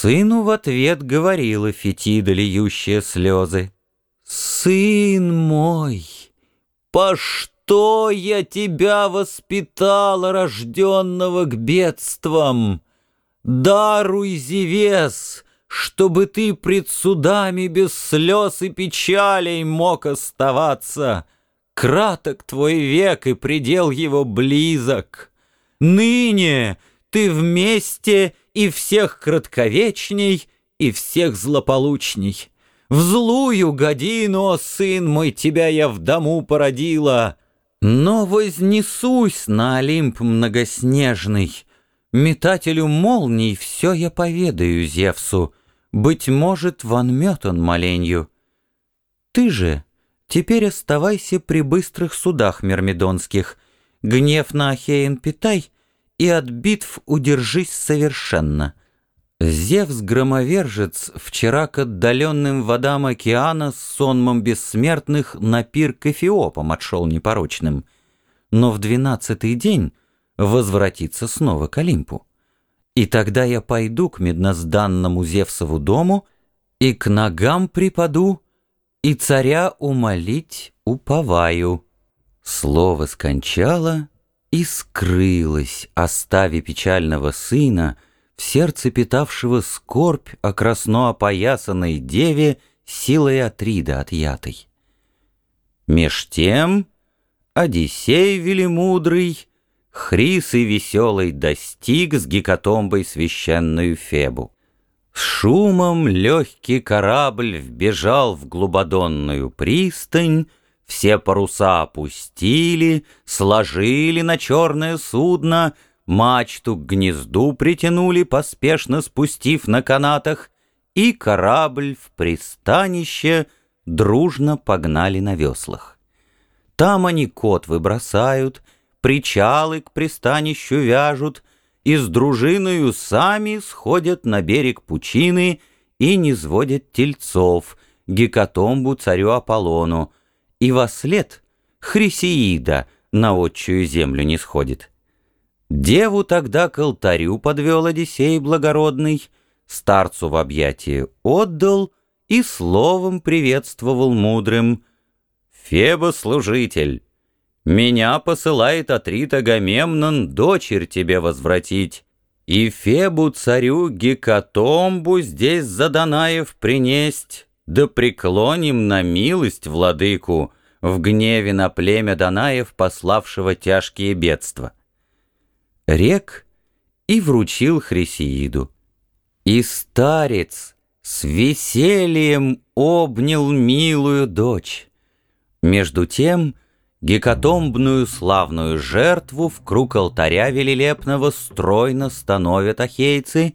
Сыну в ответ говорила Фетида, льющая слезы. «Сын мой, по что я тебя воспитала, рожденного к бедствам? Даруй, Зевес, чтобы ты пред судами без слез и печалей мог оставаться. Краток твой век, и предел его близок. Ныне ты вместе и всех кратковечней, и всех злополучней. В злую годину, о сын мой, тебя я в дому породила. Но вознесусь на Олимп многоснежный, Метателю молний все я поведаю Зевсу, Быть может, вонмет он маленью. Ты же теперь оставайся при быстрых судах мирмидонских, Гнев на Ахеен питай — и от битв удержись совершенно. Зевс-громовержец вчера к отдаленным водам океана с сонмом бессмертных на пир к Эфиопам отшел непорочным, но в двенадцатый день возвратится снова к Олимпу. И тогда я пойду к меднозданному Зевсову дому и к ногам припаду, и царя умолить уповаю. Слово скончало — и скрылась, оставив печального сына, в сердце питавшего скорбь о красно опоясанной деве силой Атрида отъятой. Меж тем Одиссей велимудрый, Хрисы веселый достиг с гекатомбой священную Фебу. С шумом легкий корабль вбежал в глубодонную пристань, все паруса опустили, сложили на черное судно, мачту к гнезду притянули, поспешно спустив на канатах, и корабль в пристанище дружно погнали на веслах. Там они кот выбросают, причалы к пристанищу вяжут, и с дружиною сами сходят на берег пучины и не сводят тельцов, гекатомбу царю Аполлону, и во след Хрисеида на отчую землю не сходит. Деву тогда к алтарю подвел Одиссей благородный, старцу в объятие отдал и словом приветствовал мудрым. «Феба-служитель, меня посылает Атрит Агамемнон дочерь тебе возвратить, и Фебу царю Гекатомбу здесь за Данаев принесть, да преклоним на милость владыку в гневе на племя Данаев, пославшего тяжкие бедства. Рек и вручил Хрисеиду. И старец с весельем обнял милую дочь. Между тем гекатомбную славную жертву в круг алтаря велилепного стройно становят ахейцы,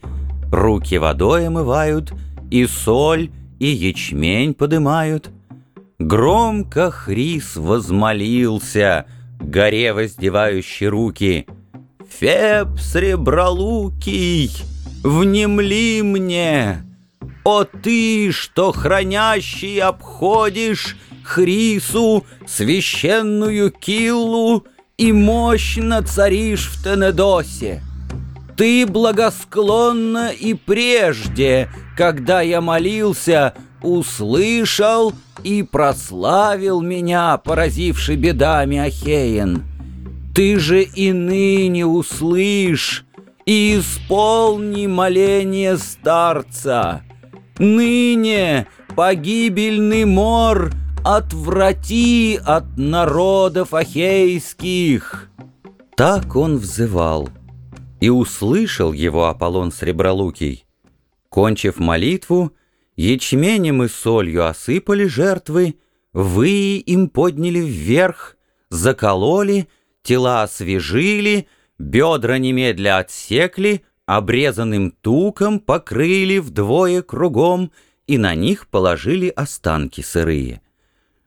руки водой омывают, и соль — и ячмень подымают. Громко Хрис возмолился, горе воздевающий руки. «Феб сребролукий, внемли мне! О ты, что хранящий обходишь Хрису священную киллу и мощно царишь в Тенедосе!» Ты благосклонно и прежде, когда я молился, услышал и прославил меня, поразивший бедами Ахеен. Ты же и ныне услышь и исполни моление старца. Ныне погибельный мор отврати от народов ахейских. Так он взывал. И услышал его Аполлон Сребролукий. Кончив молитву, ячменем и солью осыпали жертвы, вы им подняли вверх, закололи, тела освежили, бедра немедля отсекли, обрезанным туком покрыли вдвое кругом и на них положили останки сырые.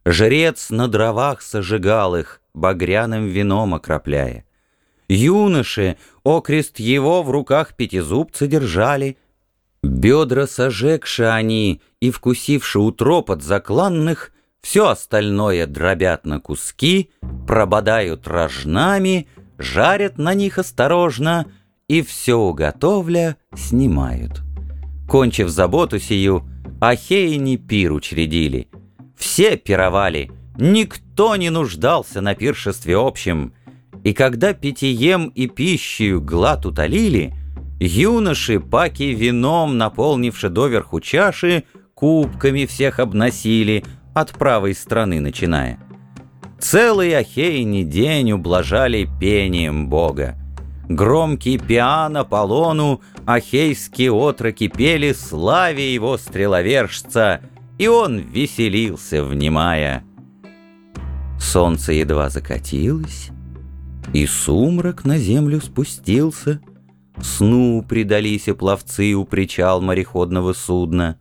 Жрец на дровах сожигал их, багряным вином окропляя. Юноши, окрест его в руках пятизубцы держали. Бедра сожегши они и вкусивши утроб от закланных, все остальное дробят на куски, прободают рожнами, жарят на них осторожно и все уготовля снимают. Кончив заботу сию, Ахеяне пир учредили. Все пировали, никто не нуждался на пиршестве общем. И когда питьем и пищею глад утолили, юноши, паки вином, наполнивши доверху чаши, кубками всех обносили, от правой стороны начиная. Целый Ахейни день ублажали пением Бога. Громкий пиано Полону, ахейские отроки пели славе его стреловержца, и он веселился, внимая. Солнце едва закатилось, и сумрак на землю спустился. Сну предались и пловцы у причал мореходного судна.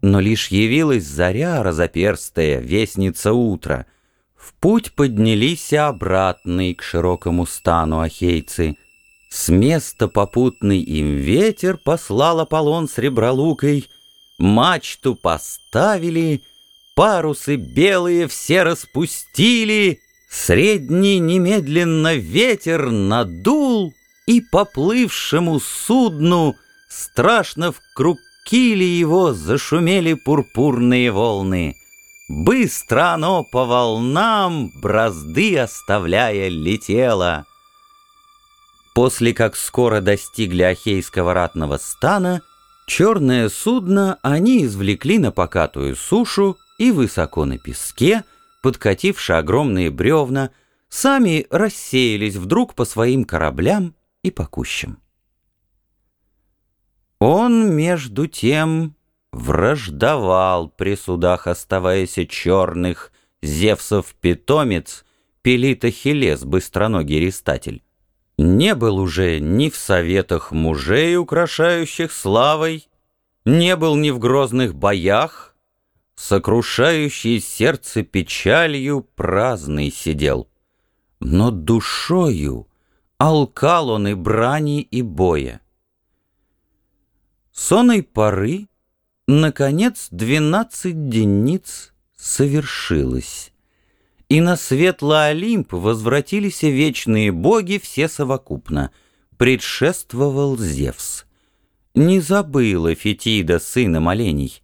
Но лишь явилась заря разоперстая, вестница утра. В путь поднялись обратные к широкому стану ахейцы. С места попутный им ветер послал Аполлон с ребролукой, Мачту поставили, парусы белые все распустили, Средний немедленно ветер надул, И поплывшему судну страшно в круг кили его зашумели пурпурные волны. Быстро оно по волнам, бразды оставляя, летело. После как скоро достигли Ахейского ратного стана, черное судно они извлекли на покатую сушу и высоко на песке, подкативши огромные бревна, сами рассеялись вдруг по своим кораблям и по. Он, между тем, враждовал при судах, оставаясь черных, Зевсов питомец, Пелит Ахиллес, быстроногий рестатель не был уже ни в советах мужей, украшающих славой, не был ни в грозных боях, сокрушающий сердце печалью праздный сидел. Но душою алкал он и брани, и боя. Сонной поры, наконец, двенадцать дениц совершилось и на светлый Олимп возвратились вечные боги все совокупно. Предшествовал Зевс. Не забыла Фетида сына молений.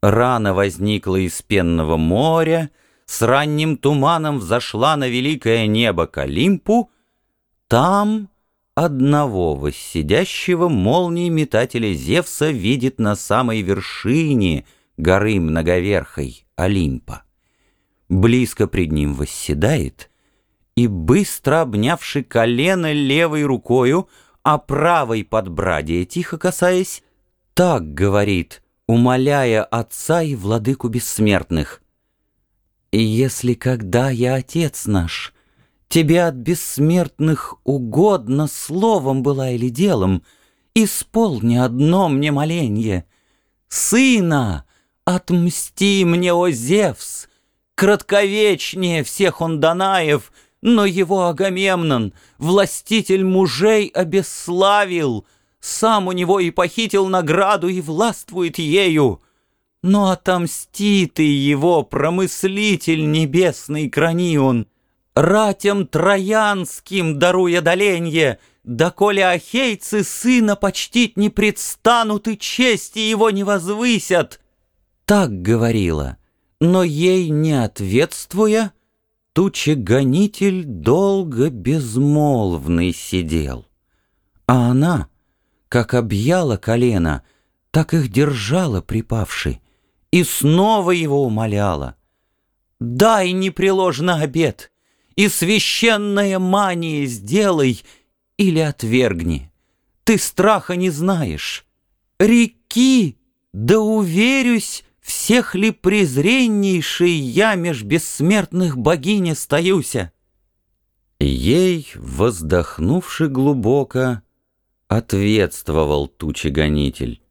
Рано возникла из пенного моря, с ранним туманом взошла на великое небо к Олимпу. Там одного воссидящего молнии метателя Зевса видит на самой вершине горы многоверхой Олимпа близко пред ним восседает и, быстро обнявши колено левой рукою, а правой подбрадия тихо касаясь, так говорит, умоляя Отца и Владыку бессмертных. «И если когда я, Отец наш, тебе от бессмертных угодно словом была или делом, исполни одно мне моленье. Сына, отмсти мне, о Зевс!» Кратковечнее всех он Данаев, но его Агамемнон, властитель мужей, обесславил, сам у него и похитил награду и властвует ею. Но отомсти ты его, промыслитель небесный Кранион, ратям троянским даруя доленье, доколе ахейцы сына почтить не предстанут и чести его не возвысят. Так говорила но ей не ответствуя, тучегонитель долго безмолвный сидел. А она, как объяла колено, так их держала припавши, и снова его умоляла. «Дай непреложно обед, и священная мания сделай или отвергни. Ты страха не знаешь. Реки, да уверюсь, всех ли презреннейший я меж бессмертных богинь остаюся? Ей, воздохнувши глубоко, ответствовал тучегонитель.